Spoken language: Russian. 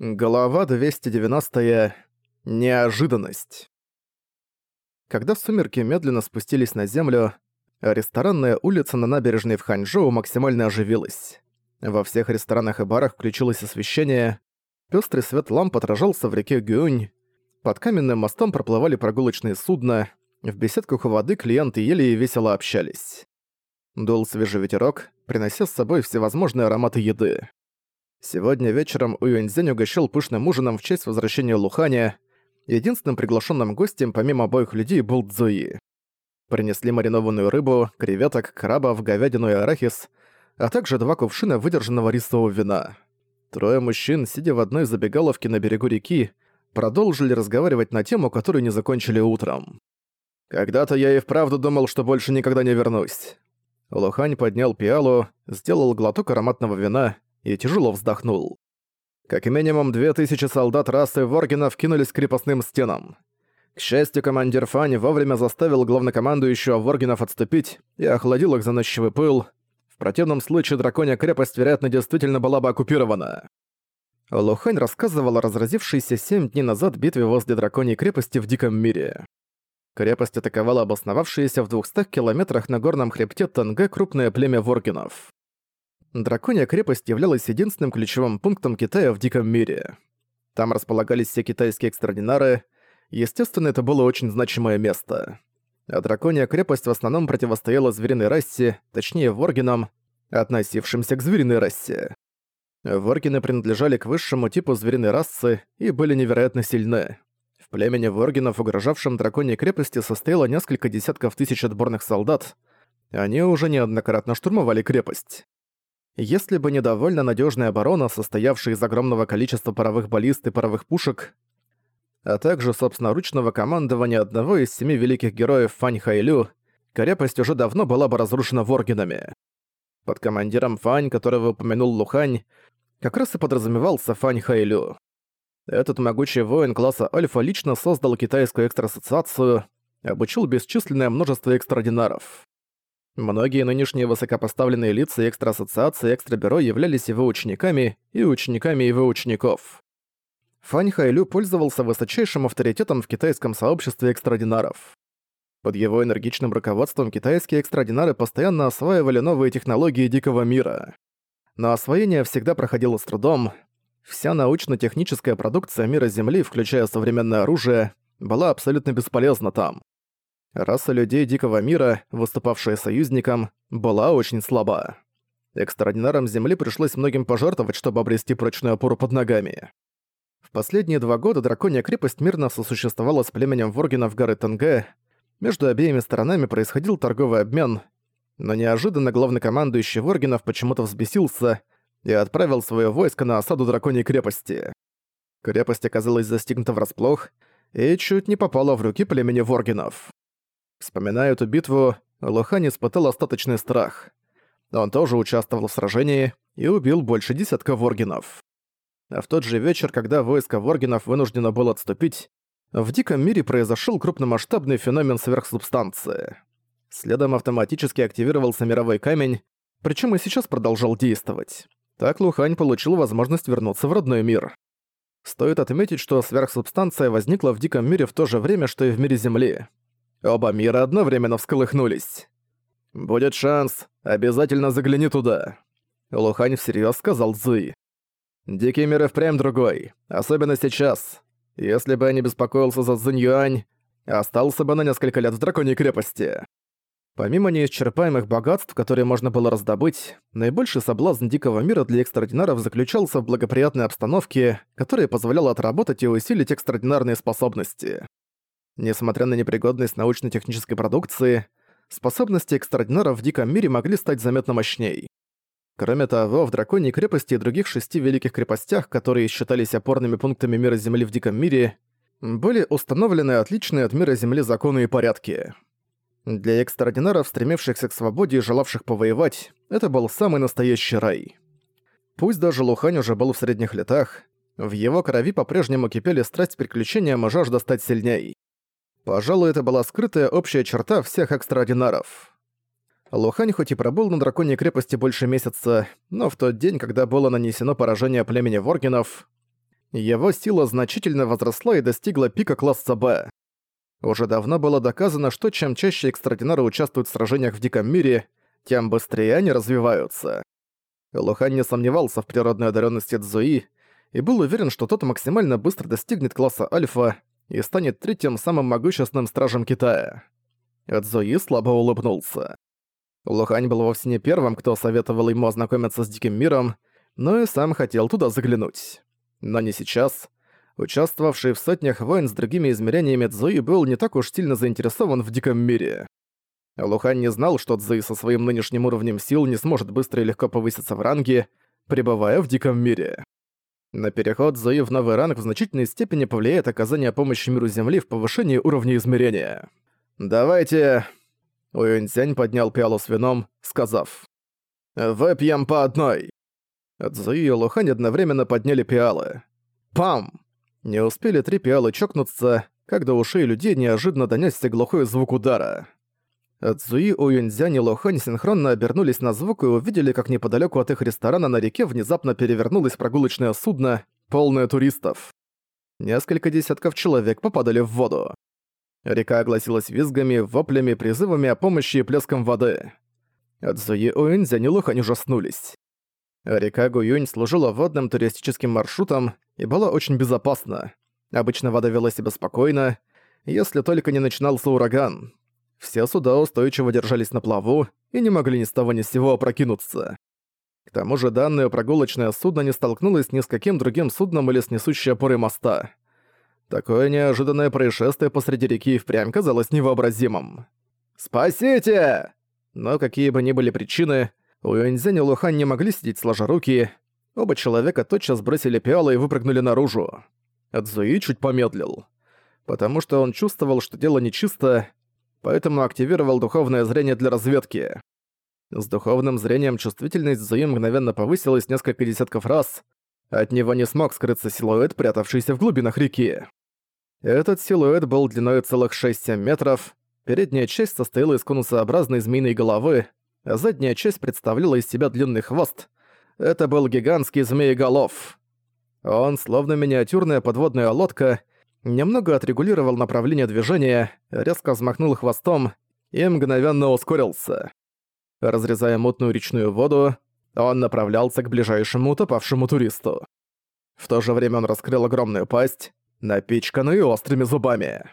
Глава 290. -я. Неожиданность. Когда сумерки медленно спустились на землю, ресторанная улица на набережной в Ханчжоу максимально оживилась. Во всех ресторанах и барах включилось освещение, пёстрый свет ламп отражался в реке Гюнь, под каменным мостом проплывали прогулочные судна, в беседках у воды клиенты ели и весело общались. Дул свежий ветерок, принося с собой всевозможные ароматы еды. Сегодня вечером Уюньцзянь угощал пышным ужином в честь возвращения Луханя. Единственным приглашенным гостем помимо обоих людей был Цзуи. Принесли маринованную рыбу, креветок, крабов, говядину и арахис, а также два кувшина выдержанного рисового вина. Трое мужчин, сидя в одной забегаловке на берегу реки, продолжили разговаривать на тему, которую не закончили утром. «Когда-то я и вправду думал, что больше никогда не вернусь». Лухань поднял пиалу, сделал глоток ароматного вина и тяжело вздохнул. Как минимум две тысячи солдат расы Воргенов кинулись к крепостным стенам. К счастью, командир Фань вовремя заставил главнокомандующего Воргенов отступить и охладил их заносчивый пыл. В противном случае драконья крепость, вероятно, действительно была бы оккупирована. Лухань рассказывал о разразившейся семь дней назад битве возле драконьей крепости в Диком мире. Крепость атаковала обосновавшееся в 200 километрах на горном хребте Танге крупное племя Воргенов. Драконья крепость являлась единственным ключевым пунктом Китая в Диком мире. Там располагались все китайские экстраординары, естественно, это было очень значимое место. А драконья крепость в основном противостояла звериной расе, точнее воргинам, относившимся к звериной расе. Воргины принадлежали к высшему типу звериной расы и были невероятно сильны. В племени воргинов, угрожавшем драконьей крепости, состояло несколько десятков тысяч отборных солдат. Они уже неоднократно штурмовали крепость. Если бы не довольно надежная оборона, состоявшая из огромного количества паровых баллист и паровых пушек, а также собственноручного командования одного из семи великих героев Фань Хайлю, крепость уже давно была бы разрушена воргинами. Под командиром Фань, которого упомянул Лухань, как раз и подразумевался Фань Хайлю. Этот могучий воин класса Альфа лично создал китайскую экстра-ассоциацию, обучил бесчисленное множество экстрадинаров. Многие нынешние высокопоставленные лица экстра-ассоциации экстра-бюро являлись его учениками и учениками его учеников. Фань Хайлю пользовался высочайшим авторитетом в китайском сообществе экстрадинаров. Под его энергичным руководством китайские экстрадинары постоянно осваивали новые технологии дикого мира. Но освоение всегда проходило с трудом. Вся научно-техническая продукция мира Земли, включая современное оружие, была абсолютно бесполезна там. Раса людей Дикого мира, выступавшая союзником, была очень слаба. Экстраординарам Земли пришлось многим пожертвовать, чтобы обрести прочную опору под ногами. В последние два года Драконья крепость мирно сосуществовала с племенем Воргенов горы Тенге. Между обеими сторонами происходил торговый обмен, но неожиданно главнокомандующий Воргенов почему-то взбесился и отправил свое войско на осаду Драконьей крепости. Крепость оказалась застигнута врасплох и чуть не попала в руки племени Воргенов. Вспоминая эту битву, Лохань испытал остаточный страх. Он тоже участвовал в сражении и убил больше десятка воргинов. А в тот же вечер, когда войско воргинов вынуждено было отступить, в Диком мире произошел крупномасштабный феномен сверхсубстанции. Следом автоматически активировался мировой камень, причем и сейчас продолжал действовать. Так Лухань получил возможность вернуться в родной мир. Стоит отметить, что сверхсубстанция возникла в Диком мире в то же время, что и в мире Земли. Оба мира одновременно всколыхнулись. «Будет шанс, обязательно загляни туда», — Лухань всерьёз сказал Цзуи. «Дикий мир и впрямь другой, особенно сейчас. Если бы я не беспокоился за Цзинь Юань, остался бы на несколько лет в Драконьей крепости». Помимо неисчерпаемых богатств, которые можно было раздобыть, наибольший соблазн Дикого мира для экстраординаров заключался в благоприятной обстановке, которая позволяла отработать и усилить экстраординарные способности. Несмотря на непригодность научно-технической продукции, способности экстраординаров в Диком мире могли стать заметно мощней. Кроме того, в Драконьей крепости и других шести великих крепостях, которые считались опорными пунктами мира Земли в Диком мире, были установлены отличные от мира Земли законы и порядки. Для экстраординаров, стремившихся к свободе и желавших повоевать, это был самый настоящий рай. Пусть даже Лухань уже был в средних летах, в его крови по-прежнему кипели страсть приключениям и жажда стать сильней. Пожалуй, это была скрытая общая черта всех экстраординаров. Лухань хоть и пробыл на драконьей крепости больше месяца, но в тот день, когда было нанесено поражение племени Воргенов, Его сила значительно возросла и достигла пика класса Б. Уже давно было доказано, что чем чаще экстрадинары участвуют в сражениях в Диком мире, тем быстрее они развиваются. Лухан не сомневался в природной одаренности Цзуи и был уверен, что тот максимально быстро достигнет класса Альфа и станет третьим самым могущественным стражем Китая. Цзуи слабо улыбнулся. Лухань был вовсе не первым, кто советовал ему ознакомиться с Диким миром, но и сам хотел туда заглянуть. Но не сейчас. Участвовавший в сотнях войн с другими измерениями Цзуи был не так уж сильно заинтересован в Диком мире. Лухан не знал, что Цзуи со своим нынешним уровнем сил не сможет быстро и легко повыситься в ранге, пребывая в Диком мире. На переход Зои в новый ранг в значительной степени повлияет оказание помощи миру Земли в повышении уровня измерения. «Давайте...» Уюньцянь поднял пиалу с вином, сказав. «Выпьем по одной!» Цзуи и Лухань одновременно подняли пиалы. Пам! Не успели три пиалы чокнуться, когда ушей людей неожиданно донёсся глухой звук удара. Цзуи, Уюньцзянь и Лохань синхронно обернулись на звук и увидели, как неподалеку от их ресторана на реке внезапно перевернулось прогулочное судно, полное туристов. Несколько десятков человек попадали в воду. Река огласилась визгами, воплями, призывами о помощи и плеском воды. Цзуи, Уюньцзянь и Лохань ужаснулись. Река Гуюнь служила водным туристическим маршрутом и была очень безопасна. Обычно вода вела себя спокойно, если только не начинался ураган. Все суда устойчиво держались на плаву и не могли ни с того ни с сего опрокинуться. К тому же данное прогулочное судно не столкнулось ни с каким другим судном или с несущей опорой моста. Такое неожиданное происшествие посреди реки впрямь казалось невообразимым. «Спасите!» Но какие бы ни были причины, Уюньцзянь и Лухань не могли сидеть сложа руки. Оба человека тотчас бросили пиалы и выпрыгнули наружу. Цзуи чуть помедлил. Потому что он чувствовал, что дело нечисто, поэтому активировал духовное зрение для разведки. С духовным зрением чувствительность Зуи мгновенно повысилась несколько десятков раз. От него не смог скрыться силуэт, прятавшийся в глубинах реки. Этот силуэт был длиной целых 6-7 метров, передняя часть состояла из конусообразной змеиной головы, а задняя часть представляла из себя длинный хвост. Это был гигантский змееголов. Он, словно миниатюрная подводная лодка, немного отрегулировал направление движения, резко взмахнул хвостом и мгновенно ускорился. Разрезая мутную речную воду, он направлялся к ближайшему утопавшему туристу. В то же время он раскрыл огромную пасть, напичканную острыми зубами.